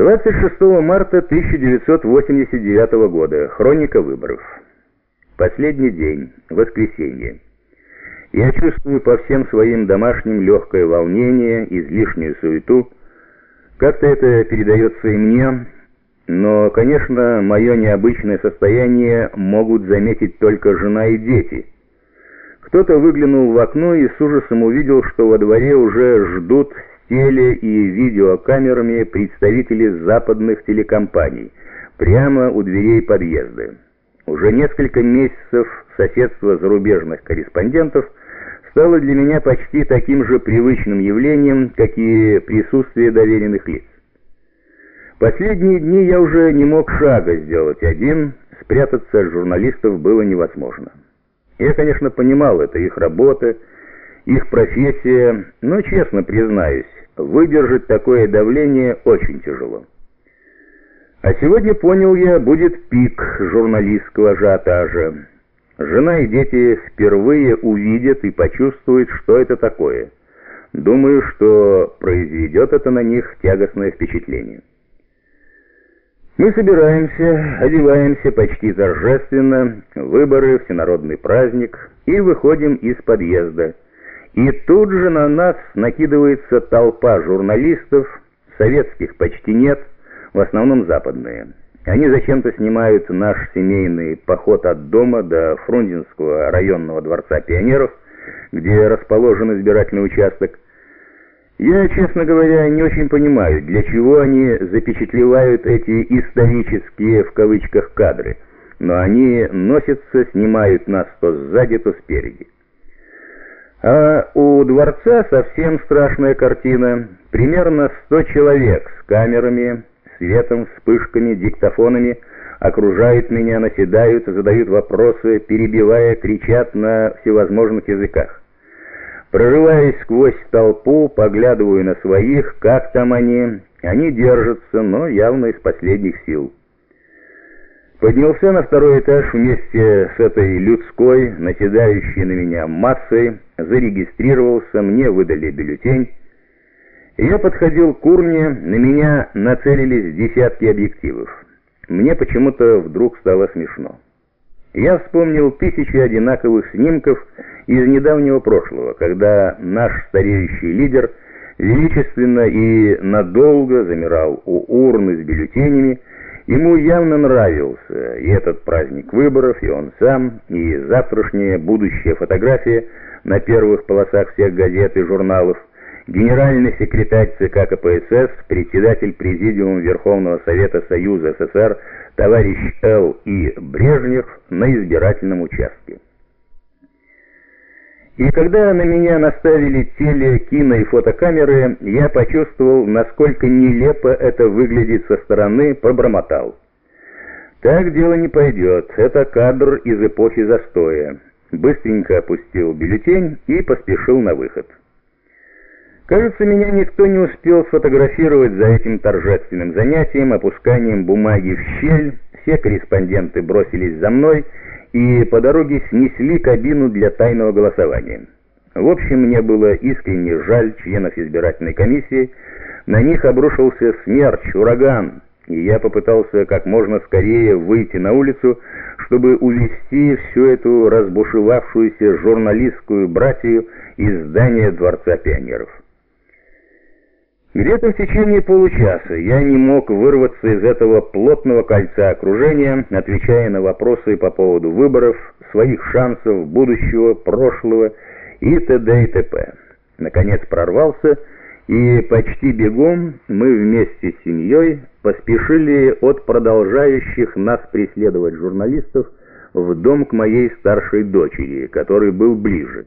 26 марта 1989 года. Хроника выборов. Последний день. Воскресенье. Я чувствую по всем своим домашним легкое волнение, излишнюю суету. Как-то это передается и мне, но, конечно, мое необычное состояние могут заметить только жена и дети. Кто-то выглянул в окно и с ужасом увидел, что во дворе уже ждут теле- и видеокамерами представители западных телекомпаний прямо у дверей подъезда. Уже несколько месяцев соседство зарубежных корреспондентов стало для меня почти таким же привычным явлением, как и присутствие доверенных лиц. Последние дни я уже не мог шага сделать один, спрятаться от журналистов было невозможно. Я, конечно, понимал, это их работа, их профессия, но, честно признаюсь, выдержать такое давление очень тяжело. А сегодня, понял я, будет пик журналистского ажиотажа. Жена и дети впервые увидят и почувствуют, что это такое. Думаю, что произведет это на них тягостное впечатление. Мы собираемся, одеваемся почти торжественно, выборы, всенародный праздник, и выходим из подъезда. И тут же на нас накидывается толпа журналистов, советских почти нет, в основном западные. Они зачем-то снимают наш семейный поход от дома до Фрунзенского районного дворца пионеров, где расположен избирательный участок. Я, честно говоря, не очень понимаю, для чего они запечатлевают эти «исторические» в кавычках кадры, но они носятся, снимают нас то сзади, то спереди. А у дворца совсем страшная картина. Примерно 100 человек с камерами, светом, вспышками, диктофонами окружают меня, наседают, задают вопросы, перебивая, кричат на всевозможных языках. Прорываясь сквозь толпу, поглядываю на своих, как там они. Они держатся, но явно из последних сил. Поднялся на второй этаж вместе с этой людской, наседающей на меня массой, зарегистрировался, мне выдали бюллетень. Я подходил к урне, на меня нацелились десятки объективов. Мне почему-то вдруг стало смешно. Я вспомнил тысячи одинаковых снимков из недавнего прошлого, когда наш стареющий лидер величественно и надолго замирал у урны с бюллетенями, Ему явно нравился и этот праздник выборов, и он сам, и завтрашняя будущая фотография на первых полосах всех газет и журналов, генеральный секретарь ЦК КПСС, председатель Президиума Верховного Совета Союза СССР товарищ Л. И. Брежнев на избирательном участке. И когда на меня наставили теле, кино и фотокамеры, я почувствовал, насколько нелепо это выглядит со стороны, пробормотал. Так дело не пойдет, это кадр из эпохи застоя. Быстренько опустил бюллетень и поспешил на выход. Кажется, меня никто не успел сфотографировать за этим торжественным занятием, опусканием бумаги в щель. Все корреспонденты бросились за мной, и по дороге снесли кабину для тайного голосования. В общем, мне было искренне жаль членов избирательной комиссии. На них обрушился смерч, ураган, и я попытался как можно скорее выйти на улицу, чтобы увести всю эту разбушевавшуюся журналистскую братью из здания Дворца пионеров. Где-то в течение получаса я не мог вырваться из этого плотного кольца окружения, отвечая на вопросы по поводу выборов, своих шансов, будущего, прошлого и т.д. и т.п. Наконец прорвался, и почти бегом мы вместе с семьей поспешили от продолжающих нас преследовать журналистов в дом к моей старшей дочери, который был ближе.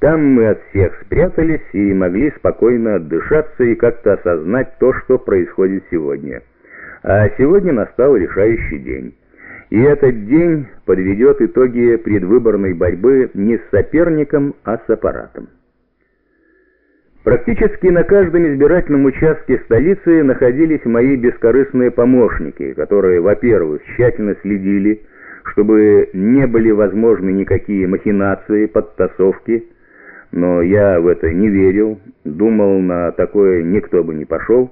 Там мы от всех спрятались и могли спокойно отдышаться и как-то осознать то, что происходит сегодня. А сегодня настал решающий день. И этот день подведет итоги предвыборной борьбы не с соперником, а с аппаратом. Практически на каждом избирательном участке столицы находились мои бескорыстные помощники, которые, во-первых, тщательно следили, чтобы не были возможны никакие махинации, подтасовки, но я в это не верил, думал, на такое никто бы не пошел,